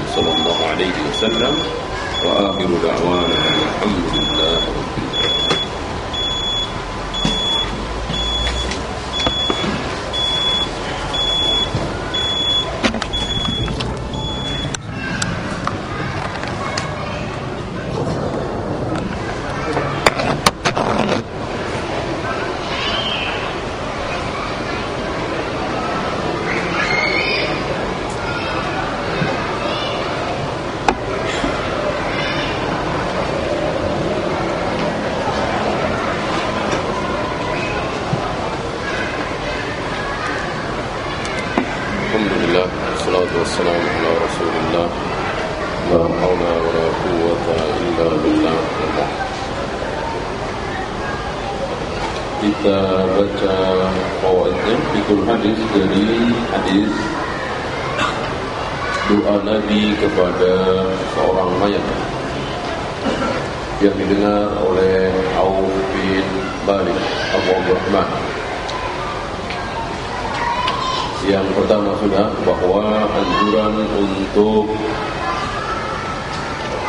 wa akhiru da'wana alhamdulillah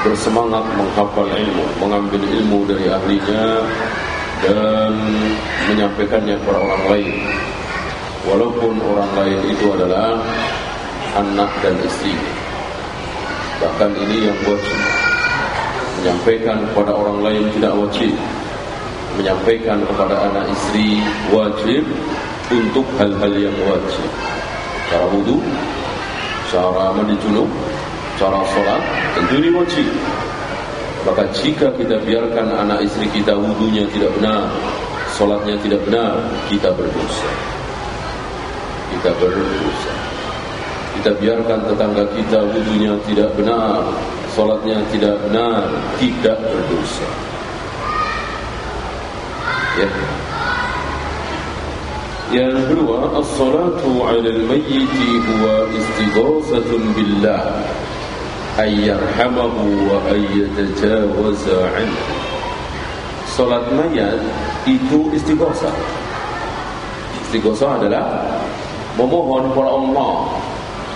bersemangat menghafal ilmu, mengambil ilmu dari ahlinya dan menyampaikannya kepada orang lain. Walaupun orang lain itu adalah anak dan istri. Bahkan ini yang wajib. Menyampaikan kepada orang lain tidak wajib. Menyampaikan kepada anak istri wajib untuk hal-hal yang wajib. Cara wudhu, cara mandi junub, cara sholat tentu ini wajib maka jika kita biarkan anak istri kita wudhunya tidak benar sholatnya tidak benar kita berdosa kita berdosa kita biarkan tetangga kita wudhunya tidak benar Solatnya tidak benar Tidak berdosa Ya yang kedua, as-salatu 'ala al-mayyiti huwa istighosatun billah ay yarhamahu wa ay yatajawaza 'anhu. Salat mayat itu istighosah. Istighosah adalah memohon kepada Allah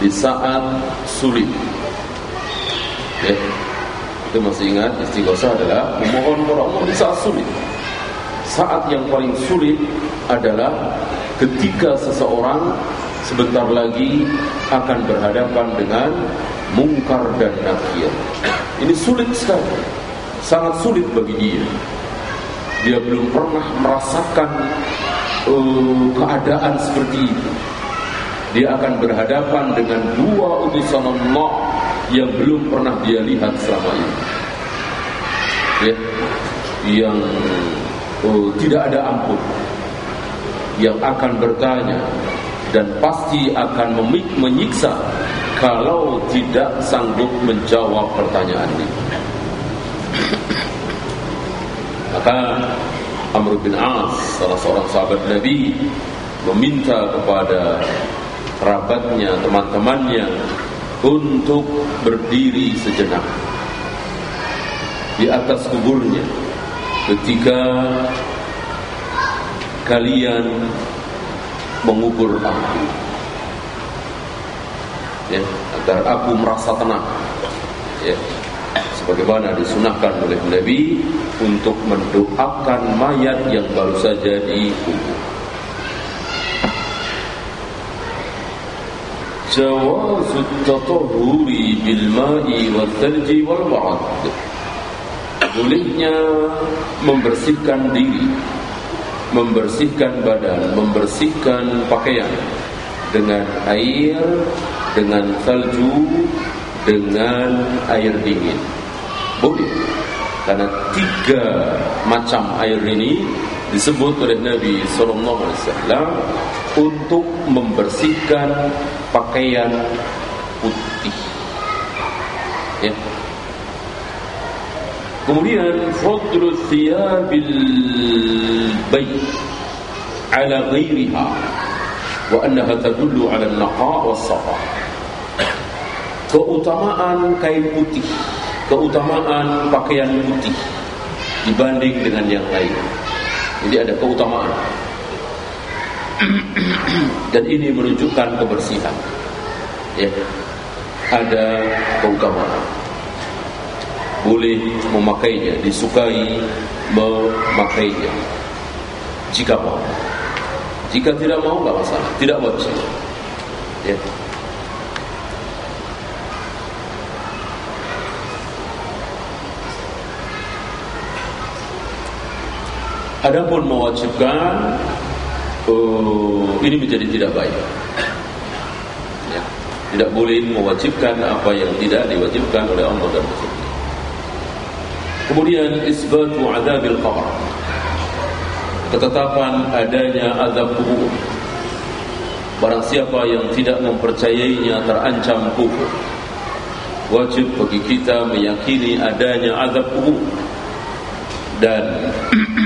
di saat sulit. Ya. Itu masih ingat Istighosah adalah Memohon kepada Allah di saat sulit Saat yang paling sulit adalah Ketika seseorang sebentar lagi akan berhadapan dengan mungkar dan nakir. Ini sulit sekali, sangat sulit bagi dia. Dia belum pernah merasakan uh, keadaan seperti itu. Dia akan berhadapan dengan dua utusan Allah yang belum pernah dia lihat selama ini. Ya, yang uh, tidak ada ampun, yang akan bertanya dan pasti akan menyiksa kalau tidak sanggup menjawab pertanyaan ini. Maka Amr bin As, salah seorang sahabat Nabi, meminta kepada kerabatnya, teman-temannya untuk berdiri sejenak di atas kuburnya ketika kalian mengubur aku ya, agar aku merasa tenang. Ya, sebagaimana disunahkan oleh Nabi untuk mendoakan mayat yang baru saja dikubur جواز التطهر بالماء والثلج والبرد bolehnya membersihkan diri membersihkan badan, membersihkan pakaian dengan air, dengan salju, dengan air dingin. Boleh. Karena tiga macam air ini disebut oleh Nabi Sallallahu Alaihi Wasallam untuk membersihkan pakaian putih. Ya. Kemudian fadlu thiyabil bayt ala ghairiha wa annaha tadullu ala an-naqa was-safa. Keutamaan kain putih, keutamaan pakaian putih dibanding dengan yang lain. Jadi ada keutamaan. Dan ini menunjukkan kebersihan. Ya. Ada keutamaan boleh memakainya, disukai memakainya. Jika mau. Jika tidak mau, tidak masalah. Tidak wajib. Ya. Adapun mewajibkan uh, ini menjadi tidak baik. Ya. Tidak boleh mewajibkan apa yang tidak diwajibkan oleh Allah dan Rasul. Kemudian isbatu adabil qabr. Ketetapan adanya azab kubur. Barang siapa yang tidak mempercayainya terancam kufur. Wajib bagi kita meyakini adanya azab kubur. Dan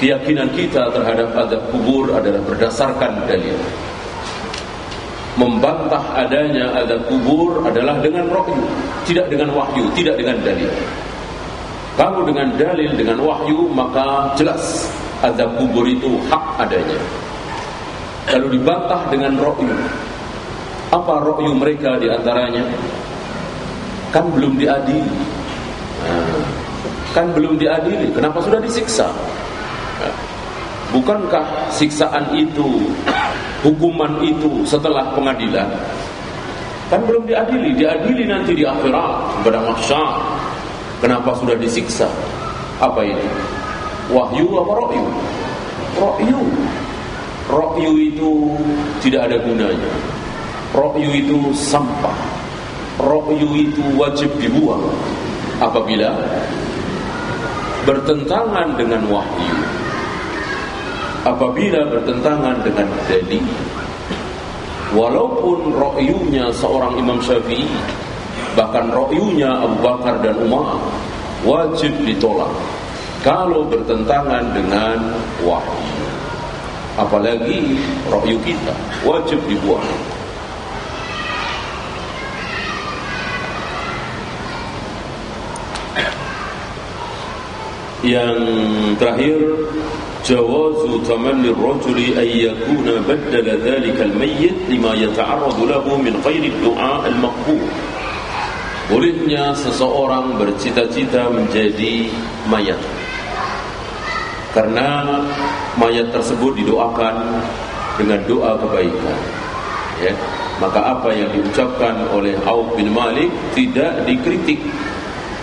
keyakinan kita terhadap azab kubur adalah berdasarkan dalil membantah adanya azab kubur adalah dengan wahyu, tidak dengan wahyu, tidak dengan dalil. Kalau dengan dalil, dengan wahyu, maka jelas azab kubur itu hak adanya. Kalau dibantah dengan rokyu, apa rokyu mereka di antaranya? Kan belum diadili. Nah, kan belum diadili. Kenapa sudah disiksa? Bukankah siksaan itu hukuman itu setelah pengadilan? Kan belum diadili. Diadili nanti di akhirat pada mahsyar. Kenapa sudah disiksa? Apa ini wahyu apa rokyu rokyu rokyu itu tidak ada gunanya. Rokyu itu sampah. Rokyu itu wajib dibuang apabila bertentangan dengan wahyu apabila bertentangan dengan dalil walaupun ro'yunya seorang Imam Syafi'i bahkan ro'yunya Abu Bakar dan Umar wajib ditolak kalau bertentangan dengan wahyu. Apalagi ro'yu kita wajib dibuang yang terakhir جواز تمني الرجل أن يكون بدل ذلك الميت لما يتعرض له من غير الدعاء المقبول Bolehnya seseorang bercita-cita menjadi mayat Karena mayat tersebut didoakan dengan doa kebaikan. Ya. Maka apa yang diucapkan oleh Auf bin Malik tidak dikritik,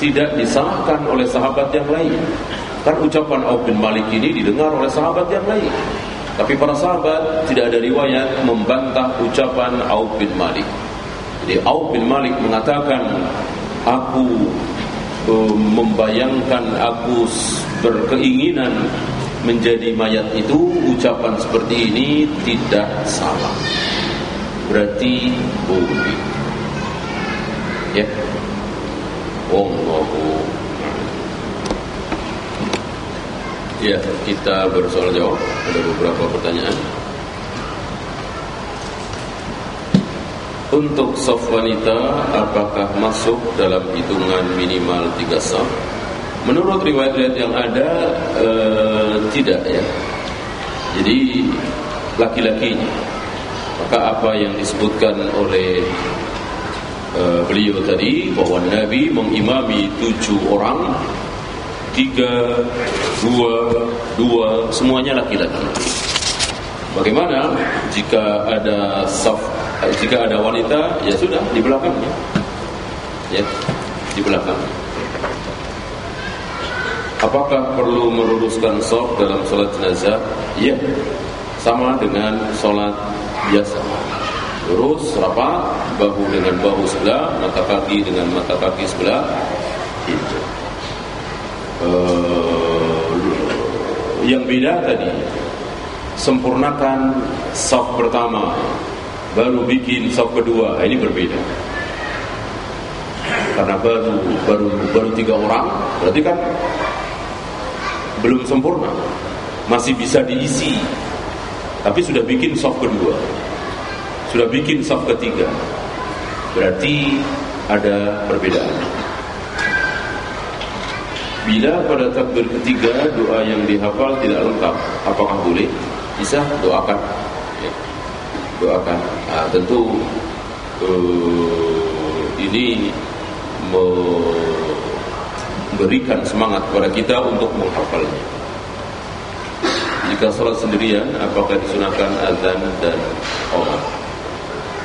tidak disalahkan oleh sahabat yang lain. Kan ucapan Auf bin Malik ini didengar oleh sahabat yang lain. Tapi para sahabat tidak ada riwayat membantah ucapan Auf bin Malik. Jadi Auf bin Malik mengatakan, aku uh, membayangkan aku berkeinginan menjadi mayat itu ucapan seperti ini tidak salah. Berarti boleh. Ya. Wallahu Ya, kita bersoal jawab. Ada beberapa pertanyaan. Untuk soft wanita, apakah masuk dalam hitungan minimal tiga soft? Menurut riwayat-riwayat yang ada, eh, tidak ya. Jadi laki-lakinya. Maka apa yang disebutkan oleh uh, beliau tadi bahwa Nabi mengimami tujuh orang tiga, dua, dua, semuanya laki-laki. Bagaimana jika ada saf, jika ada wanita, ya sudah di belakangnya, ya di belakang. Apakah perlu meluruskan saf dalam sholat jenazah? Ya, sama dengan sholat biasa. Lurus, rapat, bahu dengan bahu sebelah, mata kaki dengan mata kaki sebelah. Itu uh, yang beda tadi sempurnakan saf pertama baru bikin saf kedua. Ini berbeda. Karena baru baru baru tiga orang berarti kan belum sempurna. Masih bisa diisi. Tapi sudah bikin saf kedua. Sudah bikin saf ketiga. Berarti ada perbedaan Bila pada takbir ketiga doa yang dihafal tidak lengkap, apakah boleh? Bisa doakan. Ya. Doakan. Nah, tentu uh, ini memberikan semangat kepada kita untuk menghafalnya. Jika sholat sendirian, apakah disunahkan azan dan komat?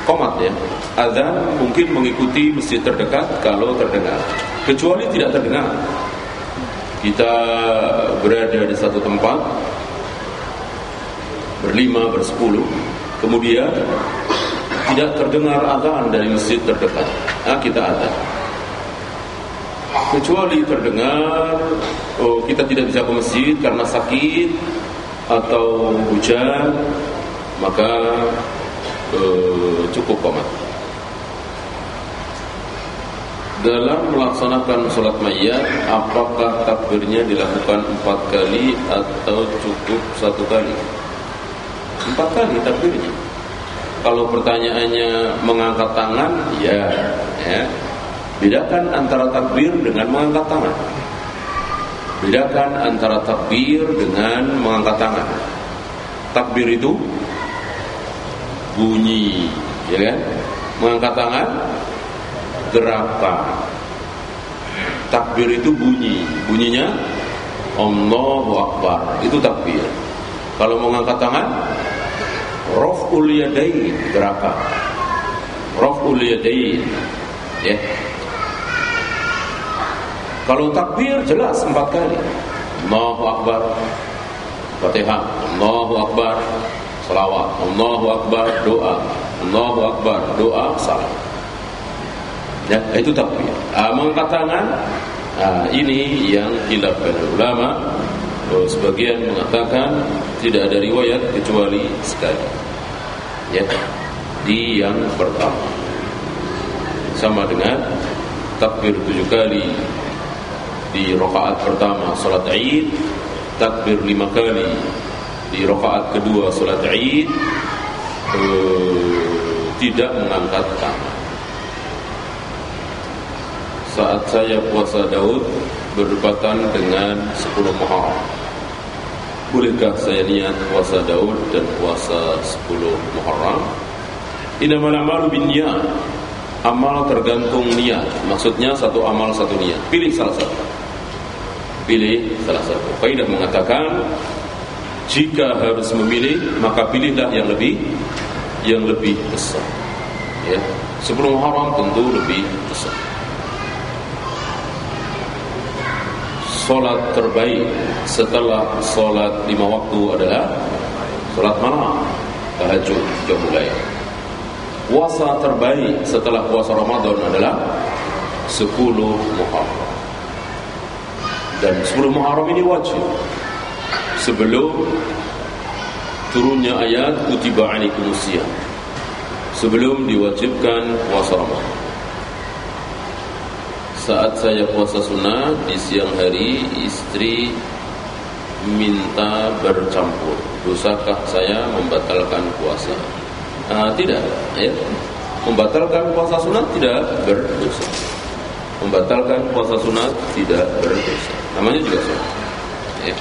Komat ya, azan mungkin mengikuti masjid terdekat kalau terdengar, kecuali tidak terdengar kita berada di satu tempat berlima, bersepuluh. Kemudian tidak terdengar azan dari masjid terdekat. Nah, kita azan kecuali terdengar oh, kita tidak bisa ke masjid karena sakit atau hujan maka uh, cukup komat dalam melaksanakan sholat mayat apakah takbirnya dilakukan empat kali atau cukup satu kali? Empat kali takbirnya. Kalau pertanyaannya mengangkat tangan ya ya. Bedakan antara takbir dengan mengangkat tangan. Bedakan antara takbir dengan mengangkat tangan. Takbir itu bunyi ya kan? Mengangkat tangan gerakan. Takbir itu bunyi, bunyinya Allahu Akbar, itu takbir. Kalau mau ngangkat tangan, Raf'ul yadain, gerakan. Raf'ul yadain, ya. Kalau takbir jelas empat kali. Allahu Akbar, Fatihah, Allahu Akbar, salawat, Allahu Akbar, doa, Allahu Akbar, doa, salam. Ya, itu takbir. Ah, mengangkat tangan, ah, ini yang khilafkan ulama. Sebagian mengatakan tidak ada riwayat kecuali sekali. Ya, di yang pertama. Sama dengan takbir tujuh kali di rakaat pertama salat Id, takbir lima kali di rakaat kedua salat Id, eh, tidak mengangkat tangan saat saya puasa Daud berdepatan dengan 10 Muharram. Bolehkah saya niat puasa Daud dan puasa 10 Muharram? Innamal a'malu binniyat. Amal tergantung niat. Maksudnya satu amal satu niat. Pilih salah satu. Pilih salah satu. Faidah mengatakan jika harus memilih maka pilihlah yang lebih yang lebih besar ya sebelum haram tentu lebih besar Solat terbaik setelah solat lima waktu adalah solat malam tahajud jam mulai. Puasa terbaik setelah puasa Ramadan adalah 10 Muharram. Dan 10 Muharram ini wajib. Sebelum turunnya ayat kutiba alaikumusiyam sebelum diwajibkan puasa Ramadan. Saat saya puasa sunnah di siang hari istri minta bercampur. Dosakah saya membatalkan puasa? Nah, tidak, ya. Membatalkan puasa sunat tidak berdosa. Membatalkan puasa sunat tidak berdosa. Namanya juga sunat. Ya.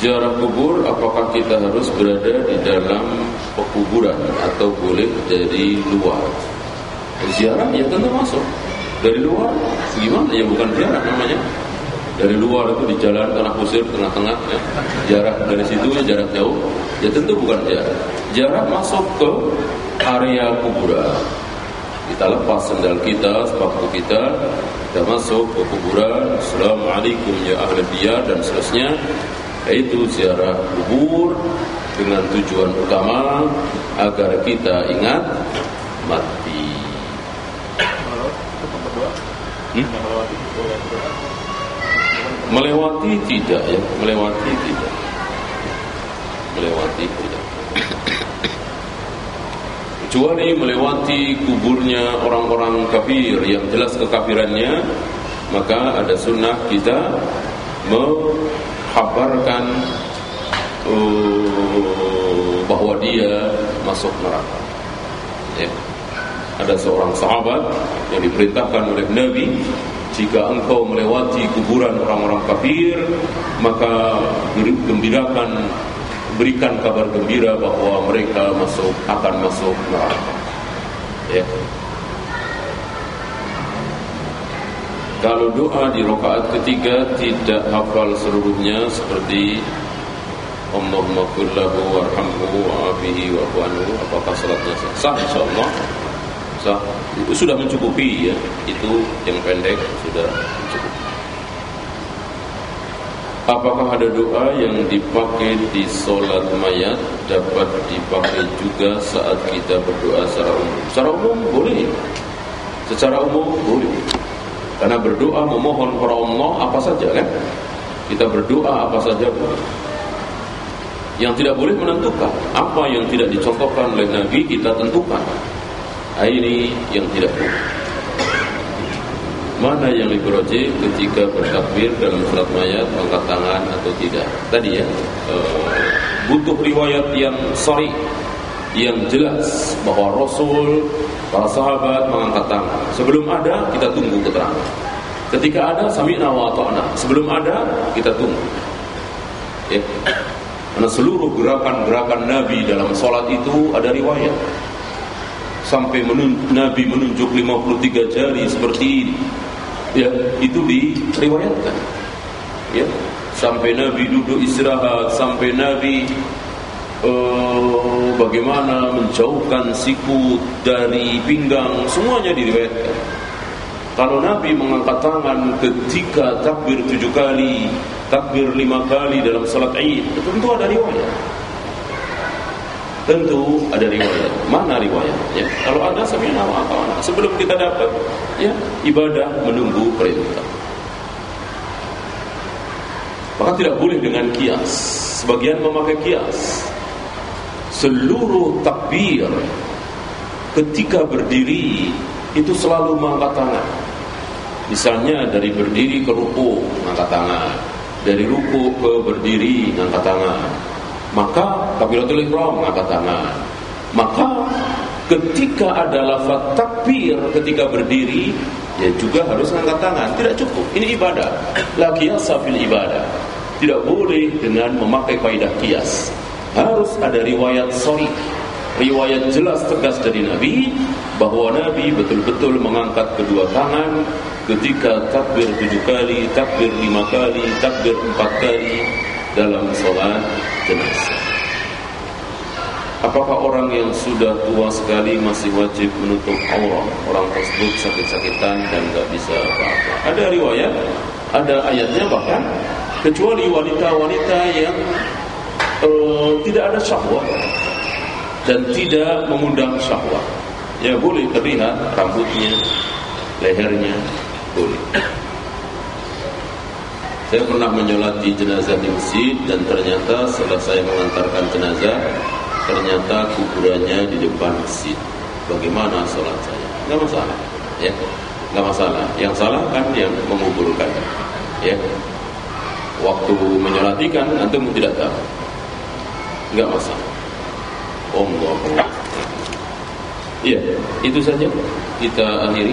Ziarah kubur apakah kita harus berada di dalam pekuburan atau boleh dari luar? Ziarah ya tentu masuk. Dari luar gimana? Ya bukan ziarah namanya. Dari luar itu di jalan tanah kusir tengah-tengah ya. Jarak dari situ ya jarak jauh. Ya tentu bukan jarak. Jarak masuk ke area kuburan. Kita lepas sendal kita, sepatu kita, kita masuk ke kuburan. Assalamualaikum ya ahli diyar dan seterusnya yaitu ziarah kubur dengan tujuan utama agar kita ingat mati. Hmm? Melewati tidak ya, melewati tidak. Melewati tidak. Kecuali melewati kuburnya orang-orang kafir yang jelas kekafirannya, maka ada sunnah kita kabarkan uh, bahwa dia masuk neraka. Ya. Ada seorang sahabat yang diperintahkan oleh Nabi jika engkau melewati kuburan orang-orang kafir maka gembirakan berikan kabar gembira bahwa mereka masuk akan masuk neraka. Ya. Kalau doa di rakaat ketiga tidak hafal seluruhnya seperti Allahumma kullahu warhamhu wa'afihi wa'fu anhu apakah salatnya sah? Insyaallah. Sah. Sudah mencukupi ya. Itu yang pendek sudah mencukupi. Apakah ada doa yang dipakai di solat mayat dapat dipakai juga saat kita berdoa secara umum? Secara umum boleh. Secara umum boleh. Karena berdoa memohon kepada Allah apa saja kan? Kita berdoa apa saja boleh. Yang tidak boleh menentukan apa yang tidak dicontohkan oleh Nabi kita tentukan. Ini yang tidak boleh. Mana yang lebih rojih ketika bertakbir dalam surat mayat angkat tangan atau tidak? Tadi ya, uh, butuh riwayat yang sorry yang jelas bahwa Rasul, para sahabat mengangkat tangan. Sebelum ada, kita tunggu keterangan. Ketika ada, sami'na wa ta'na. Sebelum ada, kita tunggu. Ya. Karena seluruh gerakan-gerakan Nabi dalam sholat itu ada riwayat. Sampai menun Nabi menunjuk 53 jari seperti ini. Ya, itu diriwayatkan. Ya, sampai Nabi duduk istirahat, sampai Nabi uh, bagaimana menjauhkan siku dari pinggang semuanya diriwayatkan. Kalau Nabi mengangkat tangan ketika takbir tujuh kali, takbir lima kali dalam salat Id, tentu ada riwayat. Tentu ada riwayat. Mana riwayatnya? Kalau ada samina atau sebelum kita dapat, ya ibadah menunggu perintah. Maka tidak boleh dengan kias. Sebagian memakai kias seluruh takbir ketika berdiri itu selalu mengangkat tangan. Misalnya dari berdiri ke ruku mengangkat tangan, dari ruku ke berdiri mengangkat tangan. Maka takbiratul ihram mengangkat tangan. Maka ketika ada lafaz takbir ketika berdiri ya juga harus mengangkat tangan. Tidak cukup. Ini ibadah. La qiyasa fil ibadah. Tidak boleh dengan memakai kaidah kias harus ada riwayat sorry riwayat jelas tegas dari Nabi bahwa Nabi betul-betul mengangkat kedua tangan ketika takbir tujuh kali, takbir lima kali, takbir empat kali dalam sholat jenazah. Apakah orang yang sudah tua sekali masih wajib menutup aurat? Orang tersebut sakit-sakitan dan tidak bisa apa-apa. Ada riwayat, ada ayatnya bahkan kecuali wanita-wanita yang uh, tidak ada syahwat dan tidak mengundang syahwat. Ya boleh terlihat rambutnya, lehernya, boleh. Saya pernah menyolati jenazah di masjid dan ternyata setelah saya mengantarkan jenazah ternyata kuburannya di depan masjid. Bagaimana sholat saya? Enggak masalah, ya, enggak masalah. Yang salah kan yang menguburkan, ya. Waktu menyolatikan antum tidak tahu, enggak masalah. Allah. Iya, itu saja kita akhiri.